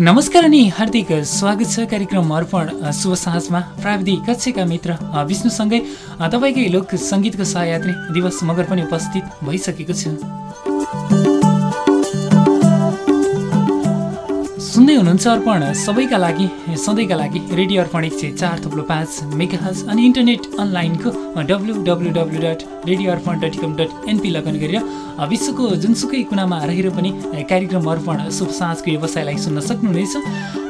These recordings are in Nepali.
नमस्कार अनि हार्दिक स्वागत छ कार्यक्रम अर्पण शुभ साँझमा। प्राविधिक कक्षका मित्र विष्णुसँगै तपाईँकै लोक सङ्गीतको सहयात्री दिवस मगर पनि उपस्थित भइसकेको छु। हुनुहुन्छ अर्पण। सबैका लागि सधैँका लागि रेडियो अर्पण एक सय चार थुप्रो पाँच मेगाहज अनि इन्टरनेट अनलाइनको W W W dot radio Arpan dot com dot NP लगन गरेर विश्वको जुनसुकै कुनामा रहेर पनि कार्यक्रम अर्पण शुभ साँझको व्यवसायलाई सुन्न सक्नुहुनेछ।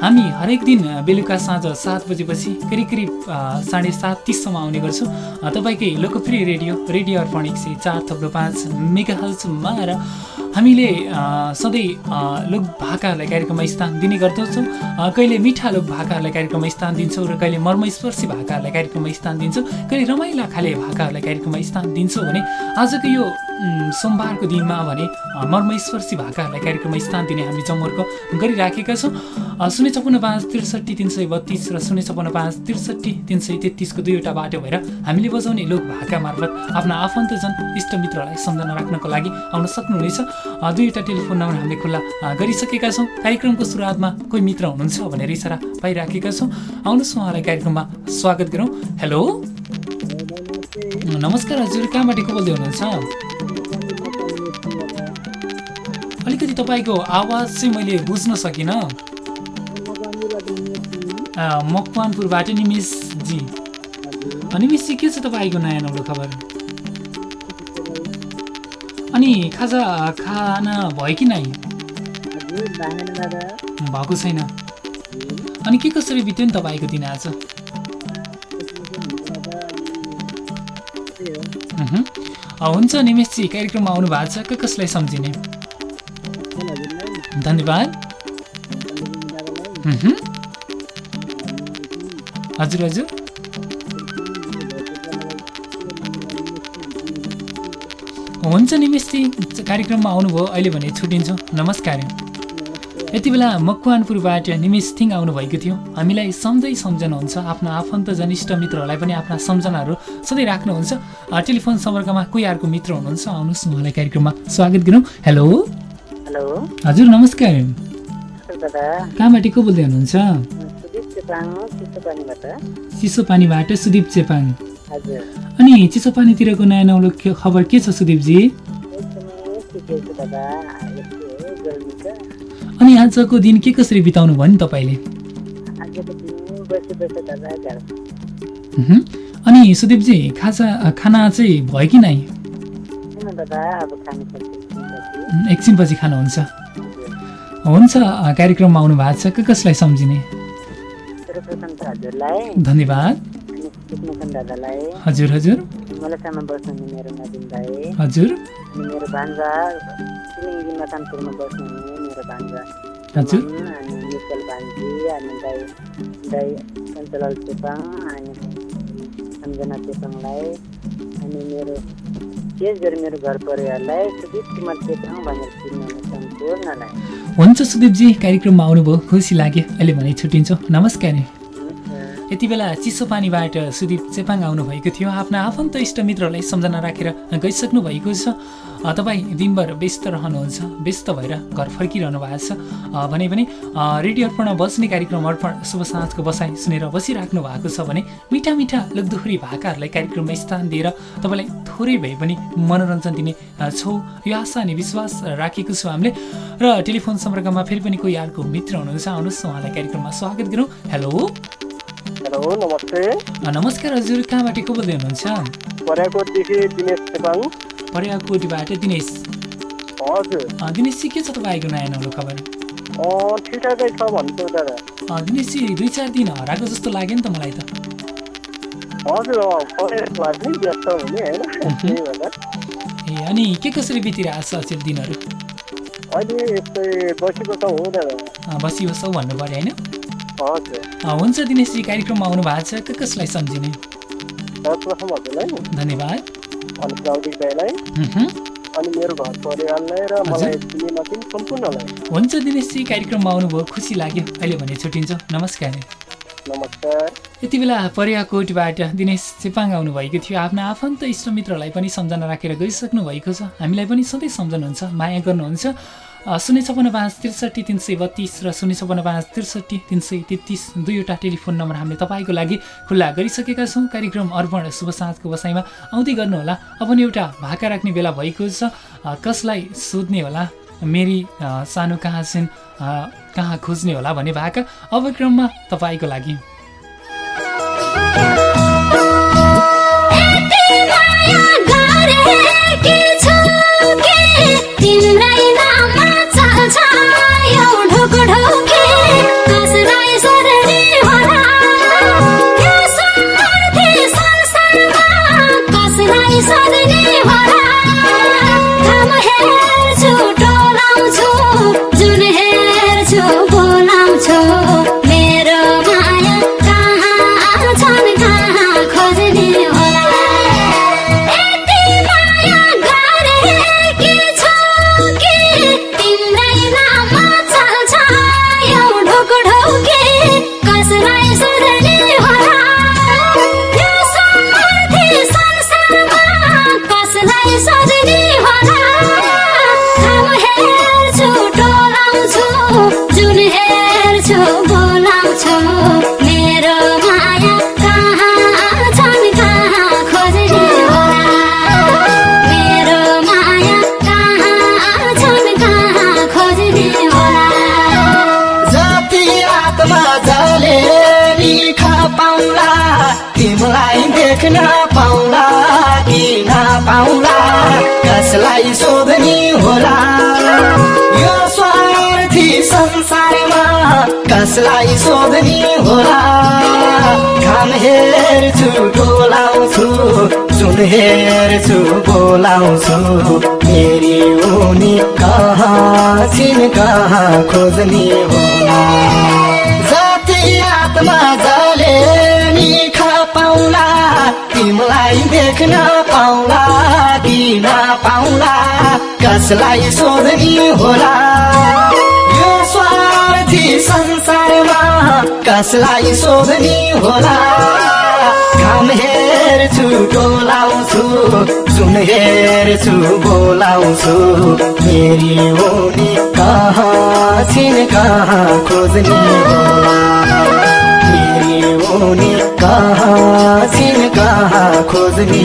हामी हरेक दिन बेलुका साँझ सात बजेपछि करिब करिब साढे सात तिससम्म आउने गर्छौँ। तपाईँकै लोकप्रिय रेडियो रेडियो अर्पण एक सय चार थप्लो पाँच मेगाहल्समा र हामीले सधैँ लोक भाकाहरूलाई कार्यक्रममा स्थान दिने गर्दछौँ। कहिले मिठा लोक भाकाहरूलाई कार्यक्रममा स्थान दिन्छौँ र कहिले मर्मस्पर्शी भाकाहरूलाई कार्यक्रममा स्थान दिन्छौँ। कहिले रमाइला खाले भाकाहरूलाई कार्यक्रममा स्थान दिन्छौँ भने आजको यो सोमबारको दिनमा भने मर्मस्पर्शी भाकाहरूलाई कार्यक्रममा स्थान दिने हामी जमर्को गरिराखेका छौँ। शून्य छपन्न पाँच त्रिसठी तिन सय बत्तिस र शून्य छपन्न पाँच त्रिसठी तिन सय तेत्तिसको दुईवटा बाटो भएर हामीले बजाउने लोक भाका मार्फत आफ्ना आफन्तजन इष्टमित्रलाई सम्झना राख्नको लागि आउन सक्नुहुनेछ। दुईवटा टेलिफोन नम्बर हामीले खुल्ला गरिसकेका छौँ। कार्यक्रमको सुरुवातमा कोही मित्र हुनुहुन्छ भनेर इसारा पाइराखेका छौँ। आउनुहोस् उहाँलाई कार्यक्रममा स्वागत गरौँ। हेलो। नमस्कार हजुर कहाँबाट को बोल्दै हुनुहुन्छ? अलिकति तपाईँको आवाज चाहिँ मैले बुझ्न सकिनँ। मकवानपुरबाट निमेशजी निमेशजी के छ तपाईँको नयाँ नौलो खबर? अनि खाजा खाना भयो कि नै? भएको छैन। अनि के कसरी बित्यो नि तपाईँको दिन आज? हुन्छ निमेशजी कार्यक्रममा आउनु भएको छ कसलाई सम्झिने? धन्यवाद हजुर हजुर हुन्छ निमेशजी कार्यक्रममा आउनुभयो अहिले भने छुट्टिन्छौँ। नमस्कार। यति बेला मकवानपुरबाट निमेश थिङ आउनुभएको थियो। हामीलाई सम्झै सम्झनुहुन्छ आफ्ना आफन्त जनिष्ठ मित्रहरूलाई पनि आफ्ना सम्झनाहरू सधैँ राख्नुहुन्छ। टेलिफोन सम्पर्कमा कोही अर्को मित्र हुनुहुन्छ आउनुहोस् उहाँलाई कार्यक्रममा स्वागत गरौँ। हेलो। हेलो। हजुर नमस्कार। कहाँबाट को बोल्दै हुनुहुन्छ? चिसो पानीबाट। सुदीप चेपाङ। अनि चिसो पानीतिरको नयाँ नौलो खबर के छ सुदीपजी? अनि आजको दिन के कसरी बिताउनु भयो नि तपाईँले? अनि सुदीपजी खाजा खाना चाहिँ भयो कि नै एकछिनपछि खानुहुन्छ हुन्छ। कार्यक्रममा आउनु भएको छ कसलाई सम्झिने? धन्यवाद। हजुर हजुर। हजुर। मेरो भान्जा बस्नुहुने मेरो भान्जा। हजुर। अनि निकल भान्जी अनि दाई दाई सञ्चलाल चेपाङ अनि सम्झना चेपाङलाई। अनि मेरो हुन्छ सुदीपजी कार्यक्रममा आउनुभयो खुसी लाग्यो अहिले भने छुट्टिन्छौँ नमस्कार यति बेला चिसो पानीबाट सुदीप चेपाङ आउनुभएको थियो आफ्ना आफन्त इष्टमित्रहरूलाई सम्झना राखेर गइसक्नु भएको छ तपाईँ दिनभर व्यस्त रहनुहुन्छ व्यस्त भएर घर फर्किरहनु भएको छ भने पनि रेडियो अर्पणमा बस्ने कार्यक्रम अर्पण शुभ साँझको बसाइ सुनेर बसिराख्नु भएको छ भने मिठा मिठा लोकदोहोरी भाकाहरूलाई कार्यक्रममा स्थान दिएर तपाईँलाई थोरै भए पनि मनोरञ्जन दिने छौँ। यो आशा अनि विश्वास राखेको छु हामीले। र टेलिफोन सम्पर्कमा फेरि पनि कोही अर्को मित्र हुनुहुन्छ आउनुहोस्। उहाँलाई कार्यक्रममा स्वागत गरौँ। हेलो। हेलो नमस्ते। नमस्कार हजुर। कहाँबाट को बोल्दै हुनुहुन्छ? दिनेश पर्याकोटबाट दिनेशजी के छ तपाईँको नयाँ नौलो खबर? दिनेशजी दुई चार दिन हराएको जस्तो लाग्यो नि त मलाई त। हजुर लाग्ने व्यस्त हुने होइन त्यही भएर ए अनि के कसरी बितिरहेको छ अचेल दिनहरू अहिले यस्तै बसेको छ हो दादा बसी बसौ भन्नु पऱ्यो होइन हुन्छ दिनेशजी कार्यक्रममा आउनु भएको छ के कसलाई सम्झिने सर्वप्रथम हजुरलाई धन्यवाद अनि प्रौदिक दाईलाई अनि मेरो घर परिवारलाई र मलाई चिने नचिन सम्पूर्णलाई हुन्छ दिनेशजी कार्यक्रममा आउनुभयो खुसी लाग्यो अहिले भने छुट्टिन्छ नमस्कार नमस्कार। यति बेला पर्याकोटबाट दिनेश चेपाङ आउनुभएको थियो। आफ्ना आफन्त इष्टमित्रलाई पनि सम्झना राखेर गइसक्नु भएको छ। हामीलाई पनि सधैँ सम्झनुहुन्छ माया गर्नुहुन्छ। शून्य छपन्न पाँच त्रिसठी तिन सय बत्तिस र शून्य छपन्न पाँच त्रिसठी तिन सय तेत्तिस दुईवटा टेलिफोन नम्बर हामीले तपाईँको लागि खुल्ला गरिसकेका छौँ। कार्यक्रम अर्पण शुभ साँझको बसाइमा आउँदै गर्नुहोला। अब एउटा भाका राख्ने बेला भएको छ। कसलाई सोध्ने होला? मेरी सानो कहाँ अ, कहाँ खोज्ने होला भन्ने भाका अब क्रममा तपाईँको लागि कसलाई सोध्ने होला? यो स्वार्थी संसारमा कसलाई सोध्ने होला? घाम हेर्छु डोलाउँछु जुन हेर्छु बोलाउँछु। मेरी उनी कहाँ छिन् कहाँ खोज्ने होला? जति आत्मा तिमीलाई देख्न पाउला कि नपाउला कसलाई सोध्ने होला? यो स्वार्थी संसारमा कसलाई सोध्ने होला? घाम हेर्छु डोलाउँछु जुन हेर्छु बोलाउँछु। मेरी उनी कहाँ छिन् कहाँ खोज्ने होला? छिन् कहाँ खोज्ने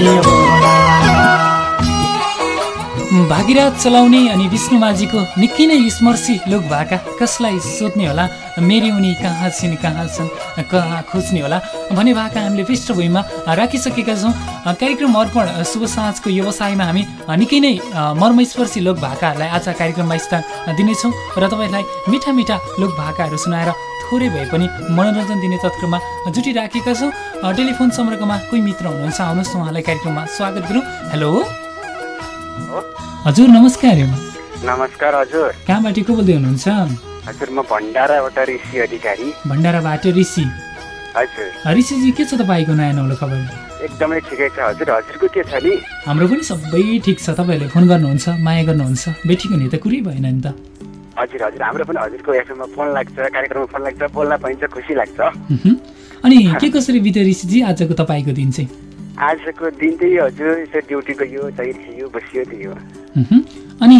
चलाउने अनि विष्णुमाझीको निकै नै स्मर्शी लोक भाका कसलाई सोध्ने होला? मेरी उनी कहाँ छिन् कहाँ छन् कहाँ खोज्ने होला? भन्ने भाका हामीले पृष्ठभूमिमा राखिसकेका छौँ। कार्यक्रम अर्पण शुभ साँझको व्यवसायमा हामी निकै नै मर्मस्पर्शी लोक भाकाहरूलाई आज कार्यक्रममा स्थान दिनेछौँ र तपाईँलाई मिठा मिठा लोक भाकाहरू सुनाएर थोरै भए पनि मनोरञ्जन दिने तत्त्वमा जुटिराखेका छौँ। टेलिफोन सम्पर्कमा कोही मित्र हुनुहुन्छ आउनुहोस् उहाँलाई कार्यक्रममा स्वागत गरौँ। हेलो। हजुर नमस्कार नमस्कार हजुर। कहाँबाट को बोल्दै हुनुहुन्छ? हजुर म भण्डाराबाट ऋषि अधिकारी। भण्डाराबाट ऋषि। हजुर। ऋषिजी के छ तपाईँको नयाँ नौलो खबर? एकदमै ठिकै छ हजुर। हजुरको के छ नि? हाम्रो पनि सबै ठिक छ। तपाईँहरूले फोन गर्नुहुन्छ माया गर्नुहुन्छ। बेठीको नि त कुरै भएन नि त। हजुर हजुर। हाम्रो पनि हजुरको एफएममा फोन लाग्छ कार्यक्रममा फोन लाग्छ बोल्न पाइन्छ खुसी लाग्छ। अनि के कसरी बित्यो ऋषिजी आजको तपाईँको दिन चाहिँ? आजको दिन चाहिँ हजुर यसो ड्युटी गयो थियो बसियो त्यही हो। अनि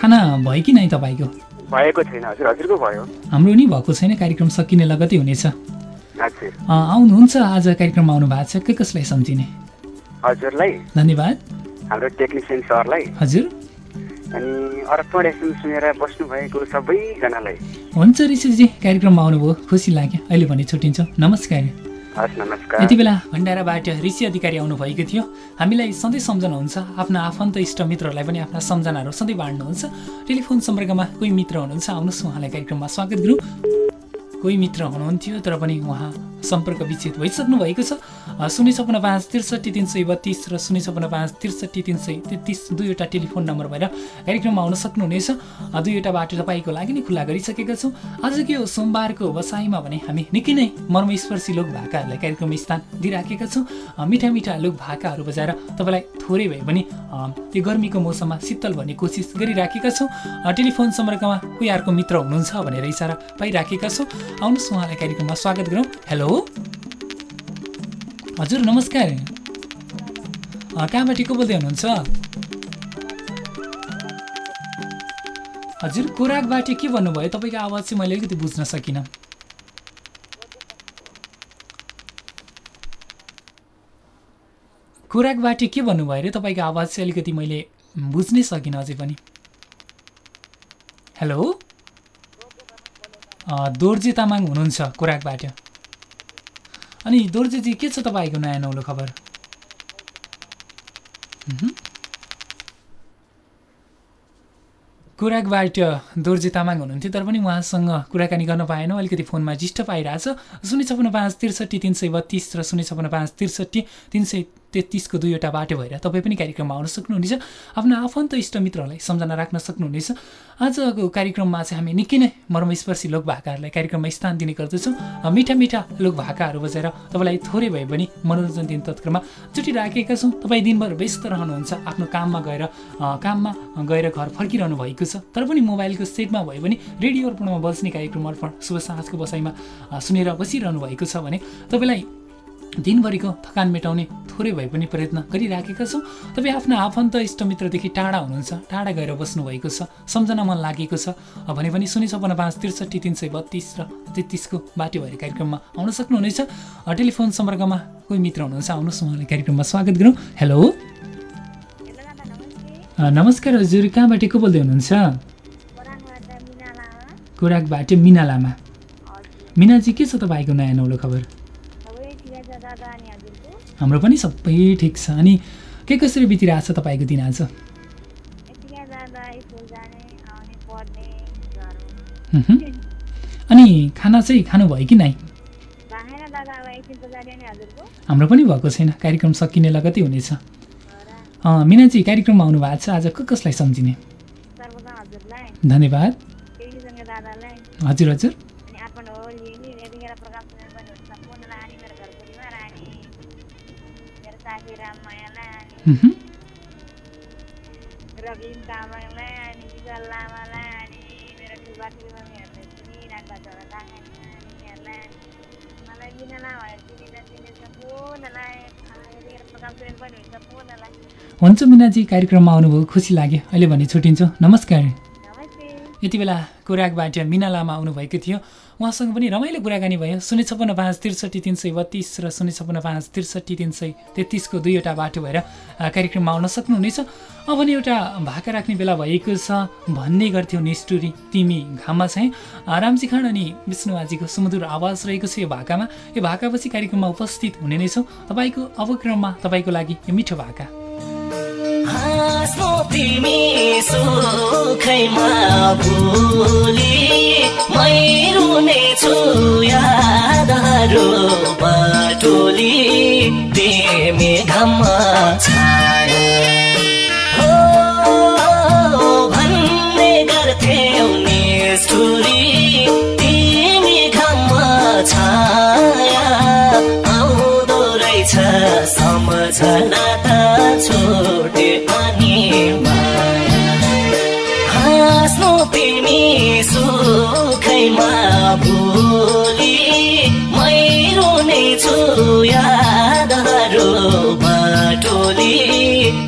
खाना भयो कि नै तपाईँको? भएको छैन हजुर हजुरको भयो। हाम्रो नि भएको छैन कार्यक्रम सकिने लगतै हुनेछ। आउनुहुन्छ आज कार्यक्रममा आउनु भएको छ के कसलाई सम्झिने? हजुरलाई? धन्यवाद। हाम्रो टेक्निसियन सरलाई। हजुर। अनि अर्पण एफएम सुनेर बस्नुभएको सबैजनालाई। हुन्छ ऋषिजी कार्यक्रममा आउनुभयो। खुसी लाग्यो। अहिले भने छुट्टिन्छौँ। नमस्कार। हस् नमस्कार। यति बेला भण्डाराबाट ऋषि अधिकारी आउनुभएको थियो। हामीलाई सधैँ सम्झनुहुन्छ आफ्ना आफन्त इष्टमित्रहरूलाई पनि आफ्ना सम्झनाहरू सधैँ बाँड्नुहुन्छ। टेलिफोन सम्पर्कमा कोही मित्र हुनुहुन्छ आउनुहोस् उहाँलाई कार्यक्रममा स्वागत गरौँ। कोही मित्र हुनुहुन्थ्यो तर पनि उहाँ सम्पर्क विच्छेद भइसक्नु भएको छ शून्य छपन्न पाँच त्रिसठी तिन सय बत्तिस र शून्य छपन्न पाँच त्रिसठी तिन सय तेत्तिस दुईवटा टेलिफोन नम्बर भएर कार्यक्रममा आउन सक्नुहुनेछ। दुईवटा बाटो तपाईँको लागि नै खुल्ला गरिसकेका छौँ। आजको यो सोमबारको बसाइमा भने हामी निकै नै मर्मस्पर्शी लोक भाकाहरूलाई कार्यक्रम स्थान दिइराखेका छौँ। मिठा मिठा लोक भाकाहरू बजाएर तपाईँलाई थोरै भए पनि त्यो गर्मीको मौसममा शीतल भन्ने कोसिस गरिराखेका छौँ। टेलिफोन सम्पर्कमा कोही अर्को मित्र हुनुहुन्छ भनेर इसारा पाइराखेका छौँ। आउनुहोस् उहाँलाई कार्यक्रममा स्वागत गरौँ। हेलो। हजुर नमस्कार। कहाँबाट को बोल्दै हुनुहुन्छ? हजुर कोराकबाट के भन्नुभयो? तपाईँको आवाज चाहिँ मैले अलिकति बुझ्न सकिनँ। कोराकबाट के भन्नुभयो अरे? तपाईँको आवाज चाहिँ अलिकति मैले बुझ्नै सकिनँ अझै पनि। हेलो? दोर्जे तामाङ हुनुहुन्छ कोराकबाट अनि दोर्जेजी के छ तपाईँको नयाँ नौलो खबर। कोराकबाट दोर्जे तामाङ हुनुहुन्थ्यो तर पनि उहाँसँग कुराकानी गर्न पाएनौँ। अलिकति फोनमा डिस्टर्ब आइरहेछ शून्य छपन्न पाँच त्रिसठी तिन सय बत्तिस र शून्य छपन्न पाँच त्रिसठी तिन सय तेत्तिसको दुईवटा बाटो भएर तपाईँ पनि कार्यक्रममा आउन सक्नुहुनेछ। आफ्नो आफन्त इष्टमित्रहरूलाई सम्झना राख्न सक्नुहुनेछ। आजको कार्यक्रममा चाहिँ हामी निकै नै मर्मस्पर्शी लोक भाकाहरूलाई कार्यक्रममा स्थान दिने गर्दछौँ। मिठा मिठा लोक भाकाहरू बजाएर तपाईँलाई थोरै भए पनि मनोरञ्जन दिने तत्करमा जुटिराखेका छौँ। तपाईँ दिनभर व्यस्त रहनुहुन्छ आफ्नो काममा गएर काममा गएर घर फर्किरहनु भएको छ। तर पनि मोबाइलको सेटमा भए पनि रेडियो अर्पणमा बज्ने कार्यक्रम अर्पण शुभ साँझको बसाइमा सुनेर बसिरहनु भएको छ भने तपाईँलाई दिनभरिको थकान मेटाउने थोरै भए पनि प्रयत्न गरिराखेका छौँ। तपाईँ आफ्ना आफन्त इष्टमित्रदेखि टाढा हुनुहुन्छ। टाढा गएर बस्नुभएको छ। सम्झना मन लागेको छ। भने पनि शून्य छपन्न पाँच त्रिसठी तिन सय बत्तिस र तेत्तिसको बाटो भएर कार्यक्रममा आउन सक्नुहुनेछ। टेलिफोन सम्पर्कमा कोही मित्र हुनुहुन्छ आउनुहोस् उहाँलाई कार्यक्रममा स्वागत गरौँ। हेलो। नमस्कार हजुर कहाँबाट को बोल्दै हुनुहुन्छ? कोराकबाट मिना लामा मिनाजी के छ तपाईँको नयाँ नौलो खबर? हाम्रो पनि सबै ठिक छ। अनि के कसरी बितिरहेको छ तपाईँको दिन आज। अनि खाना चाहिँ खानुभयो कि नै हाम्रो पनि भएको छैन। कार्यक्रम सकिने लगतै हुनेछ। मिनाजी कार्यक्रममा आउनु भएको छ आज को कसलाई सम्झिने? धन्यवाद। हजुर हजुर। हुन्छ मिनाजी कार्यक्रममा आउनुभयो खुसी लाग्यो। अहिले भने छुट्टिन्छौँ नमस्कार। यति बेला कोराकबाट मिना लामा आउनुभएको थियो। उहाँसँग पनि रमाइलो कुराकानी भयो। शून्य छपन्न पाँच त्रिसठी तिन सय बत्तिस र शून्य छपन्न पाँच त्रिसठी तिन सय तेत्तिसको दुईवटा बाटो भएर कार्यक्रममा आउन सक्नुहुनेछ। अब भने एउटा भाका राख्ने बेला भएको छ भन्ने गर्थ्यौ निष्ठुरी। तिमी घाममा चाहिँ रामजी खान अनि विष्णु आजीको सुमधुर आवाज रहेको छ यो भाकामा। यो भाकापछि कार्यक्रममा उपस्थित हुने नै छौँ। तपाईँको अवक्रममा तपाईँको लागि यो मिठो भाका। हाँस्नु तिमी सुखैमा भोलि मै रुनेछु यादहरू बटोली तिमी घममा छायो। हो भन्ने गर्थ्यौ निष्ठुरी तिमी घममा छाया। आउँदो रहेछ सम्झना त छोटे सुखैमा भोलि मै रुनेछु यादहरू बटोली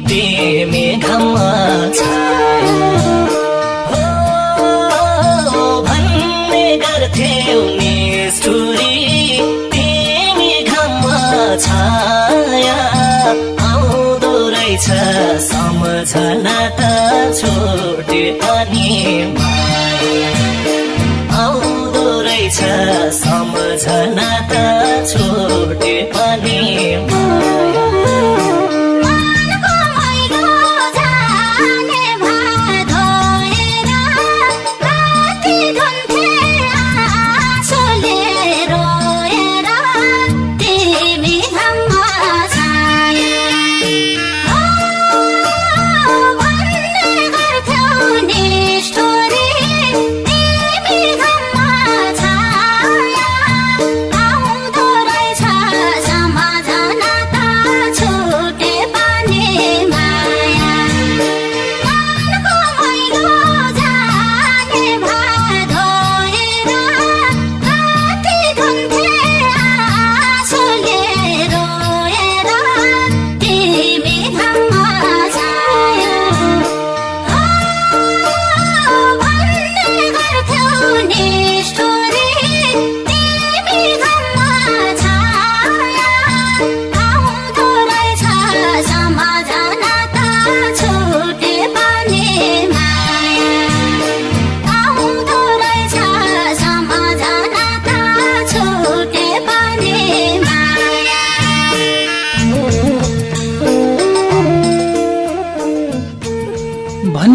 तिमी घममा भन्ने गर्थ्यौ निष्ठुरी तिमी घममा छाया आउँदो रहेछ सम्झना त छोटे अनि सम्झना त छोटे अनि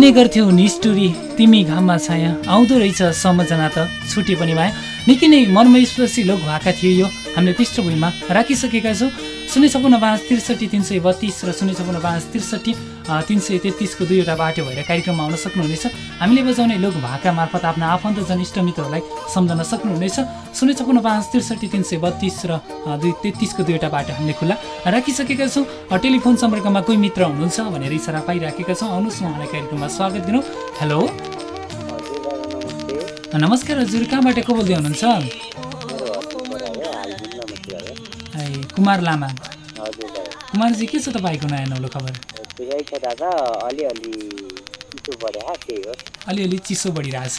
मान्ने गर्थ्यौ निष्ठुरी तिमी घाममा छाया। आउँदो रहेछ सम्झना त। छुटे पनि माया। निकै नै मनमा स्पर्शी लोक भएका थियो यो। हामीले पृष्ठभूमिमा राखिसकेका छौँ। शून्य छपन्न पाँच त्रिसठी तिन सय बत्तिस र शून्य छपन्न पाँच त्रिसठी तिन सय तेत्तिसको दुईवटा बाटो भएर कार्यक्रममा आउन सक्नुहुनेछ। हामीले बजाउने लोक भाका मार्फत आफ्ना आफन्तजन इष्टमित्रहरूलाई सम्झन सक्नुहुनेछ। शून्य छपन्न पाँच त्रिसठी तिन सय बत्तिस र दुई तेत्तिसको दुईवटा बाटो हामीले खुल्ला राखिसकेका छौँ। टेलिफोन सम्पर्कमा कोही मित्र हुनुहुन्छ भनेर इसारा पाइराखेका छौँ। आउनुहोस् उहाँलाई कार्यक्रममा स्वागत गरौँ हेलो। नमस्कार हजुर कहाँबाट को बोल्दै हुनुहुन्छ? कुमार लामा। कुमारजी के छ तपाईँको नयाँ नौलो खबर? अलिअलि चिसो बढिरहेछ।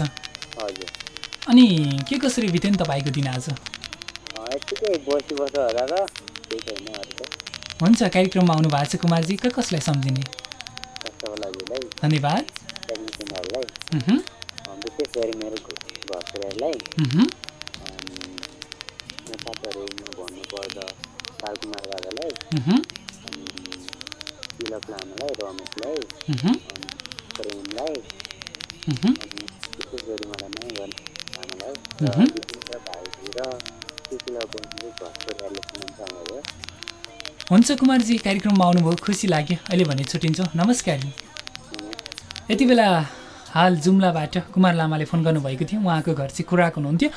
अनि के कसरी बित्यो नि तपाईँको दिन आज? केही हुन्छ कार्यक्रममा आउनु भएको छ कुमारजी क कसलाई सम्झिने? धन्यवाद। विशेष गरी मेरो घर परिवारलाई मह्म, अनि मेरो साथीहरूमा भन्नुपर्दा बालकुमार दादालाई मह्म, अनि तिलक लामालाई रमेशलाई अनि प्रेमलाई। अनि विशेष गरी मलाई माया गर्ने आमालाई मह्म। र भाइजी र सुशीला बहिनीले घर परिवारले सुनाउनु चाहनुभयो हुन्छ कुमारजी कार्यक्रममा आउनुभयो खुसी लाग्यो। अहिले भने छुट्टिन्छौँ। नमस्कार। यति बेला हाल जुम्लाबाट कुमार लामाले फोन गर्नुभएको थियो। उहाँको घर चाहिँ खुराक हुनुहुन्थ्यो।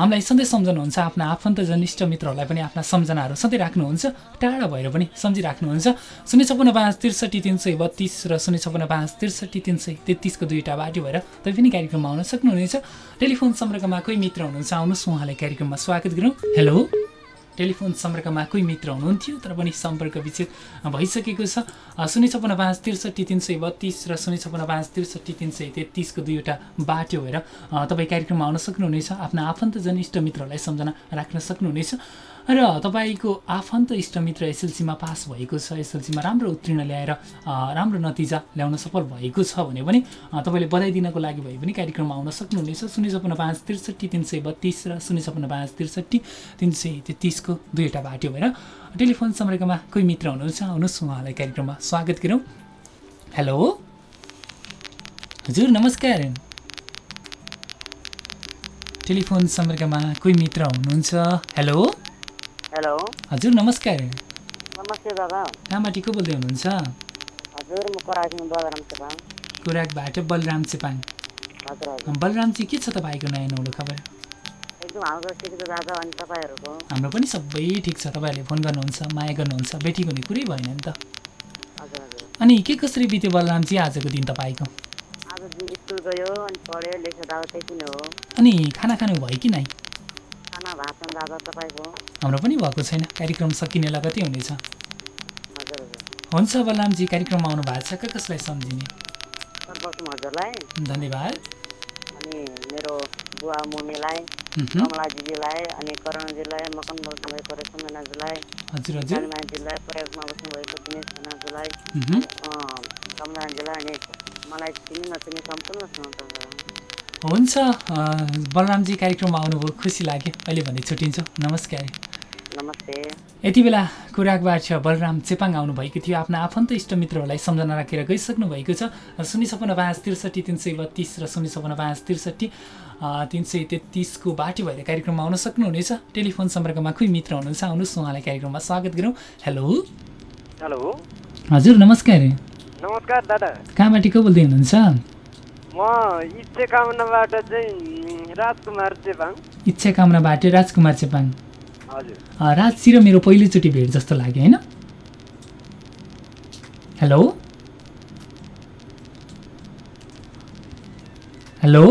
हामीलाई सधैँ सम्झनुहुन्छ आफ्ना आफन्तजन इष्ट मित्रहरूलाई पनि आफ्ना सम्झनाहरू सधैँ राख्नुहुन्छ। टाढा भएर पनि सम्झिराख्नुहुन्छ। शून्य छपन्न पाँच त्रिसठी तिन सय बत्तिस र शून्य छपन्न पाँच त्रिसठी तिन सय तेत्तिसको दुईवटा बाटो भएर तपाईँ पनि कार्यक्रममा आउन सक्नुहुनेछ। टेलिफोन सम्पर्कमा कोही मित्र हुनुहुन्छ आउनुहोस् उहाँलाई कार्यक्रममा स्वागत गरौँ। हेलो? टेलिफोन सम्पर्कमा कोही मित्र हुनुहुन्थ्यो तर पनि सम्पर्क विच्छेद भइसकेको छ। शून्य छपन्न पाँच त्रिसठी तिन सय बत्तिस र शून्य छपन्न पाँच त्रिसठी तिन सय तेत्तिसको दुईवटा बाटो भएर तपाईँ कार्यक्रममा आउन सक्नुहुनेछ आफ्ना आफन्तजन इष्टमित्रहरूलाई सम्झना राख्न सक्नुहुनेछ। र तपाईँको आफन्त इष्टमित्र एसएलसीमा पास भएको छ एसएलसीमा राम्रो उत्तीर्ण ल्याएर राम्रो नतिजा ल्याउन सफल भएको छ भने पनि तपाईँले बधाई दिनको लागि भए पनि कार्यक्रममा आउन सक्नुहुनेछ। शून्य छपन्न पाँच त्रिसठी तिन सय बत्तिस र शून्य छपन्न पाँच त्रिसठी तिन सय तेत्तिसको दुईवटा बाटो भएर टेलिफोन सम्पर्कमा कोही मित्र हुनुहुन्छ आउनुहोस् उहाँलाई कार्यक्रममा स्वागत गरौँ। हेलो? हजुर नमस्कार। टेलिफोन सम्पर्कमा कोही मित्र हुनुहुन्छ? हेलो? हेलो। हजुर नमस्कार। नमस्ते दादा। कहाँबाट को बोल्दै हुनुहुन्छ? हजुर म परासिङ बलराम चेपाङ कुराकबाट बलराम चेपाङ हजुर बलरामजी के छ तपाईँको नयाँ नौलो खबर? एकदम हाम्रो ठिक दादा अनि तपाईँहरूको? हाम्रो पनि सबै ठिक छ तपाईँहरूले फोन गर्नुहुन्छ माया गर्नुहुन्छ बेटी हुने कुरै भएन नि त। हजुर हजुर। अनि के कसरी बित्यो बलरामजी आजको दिन तपाईँको? आज दिन स्कुल गयो अनि पढ्यो लेख्यो दादा त्यति नै हो। अनि खाना खानु भयो कि नै हाम्रो पनि भएको छैन। कार्यक्रम सकिने लगतै हुनेछ? हुन्छ बलरामजी कार्यक्रममा आउनु भएको छ। कसलाई सम्झिने? धन्यवाद। अनि मेरो बुवा मम्मीलाई मह्म, कमला दिदीलाई अनि करणजीलाई मकन बस्नुभएको रेशम दाजुलाई हजुर हजुर। कालीमाजीलाई प्रयोगमा बस्नुभएको दिनेश मह्म, कमलाजीलाई अनि मलाई चिनी नचिनी सम्पूर्ण सुनाउँछ हुन्छ बलरामजी कार्यक्रममा आउनुभयो खुसी लाग्यो। अहिले भने छुट्टिन्छौँ। नमस्कार। नमस्ते। यति बेला कुराकबाट बलराम चेपाङ आउनुभएको थियो। आफ्ना आफन्त इष्टमित्रहरूलाई सम्झना राखेर गइसक्नु भएको छ। शून्य छपन्न पाँच त्रिसठी तिन सय बत्तिस र शून्य छपन्न पाँच त्रिसठी तिन सय तेत्तिसको बाटी भएर कार्यक्रममा आउन सक्नुहुनेछ। टेलिफोन सम्पर्कमा कोही मित्र हुनुहुन्छ। आउनुहोस् उहाँलाई कार्यक्रममा स्वागत गरौँ। हेलो। हेलो। हजुर नमस्कार। नमस्कार दादा। कहाँबाट को बोल्दै हुनुहुन्छ? म इच्छे कामनाबाट चाहिँ राजकुमार चेपाङ। इच्छा कामनाबाट राजकुमार चेपाङ। राजजी र मेरो पहिलोचोटि भेट जस्तो लाग्यो होइन? हेलो? हेलो?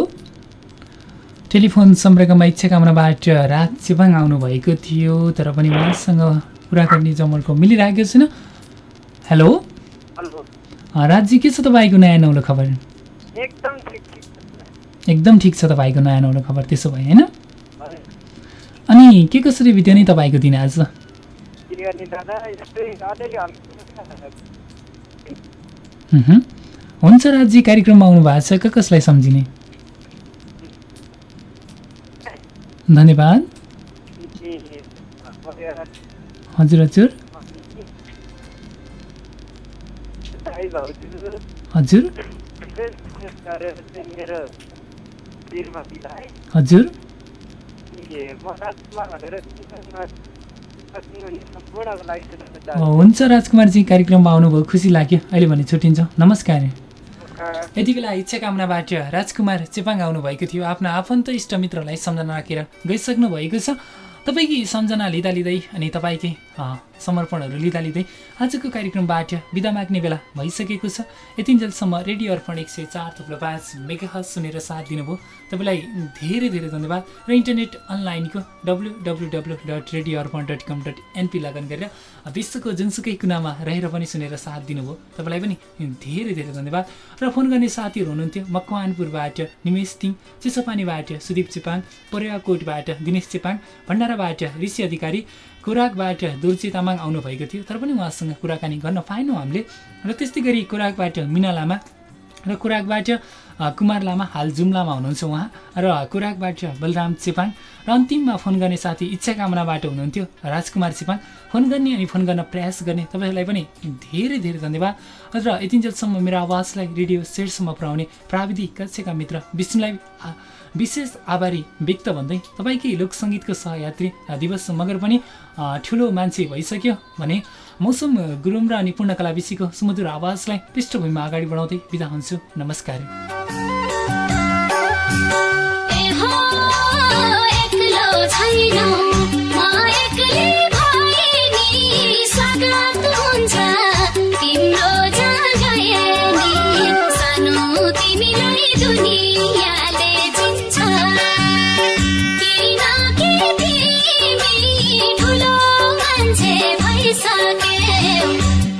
टेलिफोन सम्पर्कमा इच्छा कामनाबाट राज चेपाङ आउनुभएको थियो तर पनि उहाँसँग कुराकानी जमर्को मिलिरहेको छैन। हेलो? राजजी के छ तपाईँको नयाँ नौलो खबर? एकदम ठिक छ। एकदम ठिक छ तपाईँको नयाँ नौलो खबर त्यसो भए होइन। अनि के कसरी बित्यो नि तपाईँको दिन आज। हुन्छ राजी कार्यक्रममा आउनु भएको छ। क कसलाई सम्झिने? धन्यवाद। हजुर हजुर। हजुर। हजुर? हुन्छ राजकुमारजी कार्यक्रममा आउनुभयो खुसी लाग्यो अहिले भने छुट्टिन्छ। नमस्कार। यति बेला इच्छा कामनाबाट राजकुमार चेपाङ आउनुभएको थियो। आफ्नो आफन्त इष्टमित्रलाई सम्झना राखेर गइसक्नु भएको छ। तपाईँकै सम्झना लिँदा लिँदै अनि तपाईँकै समर्पणहरू लिँदा लिँदै आजको कार्यक्रमबाट बिदा माग्ने बेला भइसकेको छ। यतिन्जेलसम्म रेडियो अर्पण एक सय चार थुप्रो पाँच मेगाहज सुनेर साथ दिनुभयो। तपाईँलाई धेरै धेरै धन्यवाद र इन्टरनेट अनलाइनको W W W dot radio Arpan dot com dot NP लगन गरेर विश्वको जुनसुकै कुनामा रहेर पनि सुनेर साथ दिनुभयो। तपाईँलाई पनि धेरै धेरै धन्यवाद र फोन गर्ने साथीहरू हुनुहुन्थ्यो मकवानपुरबाट निमेश तिङ चिसोपानीबाट सुदीप चेपाङ परेवाकोटबाट दिनेश चेपाङ भण्डाराबाट ऋषि अधिकारी कुराकबाट दुर्चे तामाङ आउनुभएको थियो तर पनि उहाँसँग कुराकानी गर्न पाएनौँ हामीले। र त्यस्तै गरी कुराकबाट मिना लामा र कुराकबाट कुमार लामा हाल जुम्लामा हुनुहुन्छ उहाँ। र कुराकबाट बलराम चेपाङ र अन्तिममा फोन गर्ने साथी इच्छा कामनाबाट हुनुहुन्थ्यो राजकुमार चेपाङ। फोन गर्ने अनि फोन गर्न प्रयास गर्ने तपाईँहरूलाई पनि धेरै धेरै धन्यवाद। र यतिन्जेलसम्म मेरो आवाजलाई रेडियो सेटसम्म पुर्याउने प्राविधिक कक्षका मित्र विष्णुलाई विशेष आभारी व्यक्त भन्दै तपाईँकै लोकसङ्गीतको सहयात्री दिवस मगर पनि ठुलो मान्छे भइसक्यो भने मौसम गुरुङ र अनि पूर्णकला विषीको सुमधुर आवाजलाई पृष्ठभूमिमा अगाडि बढाउँदै बिदा हुन्छु। नमस्कार। तिम्रो सानो तिमीलाई दुनियाँले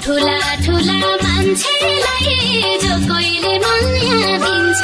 ठुला ठुला मान्छेलाई जो कोहीले माया दिन्छ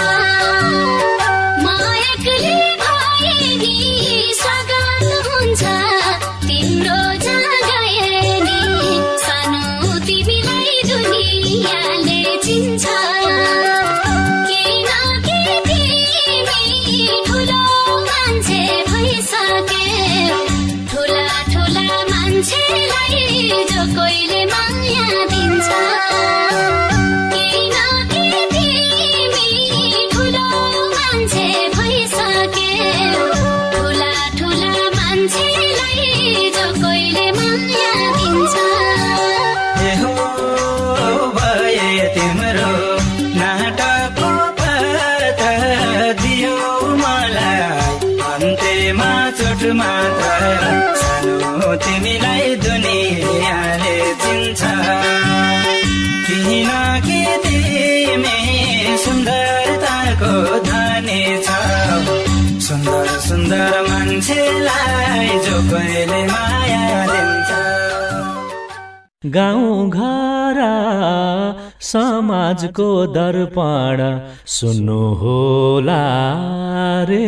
गाउँ घर समाजको दर्पण सुन्नु होला रे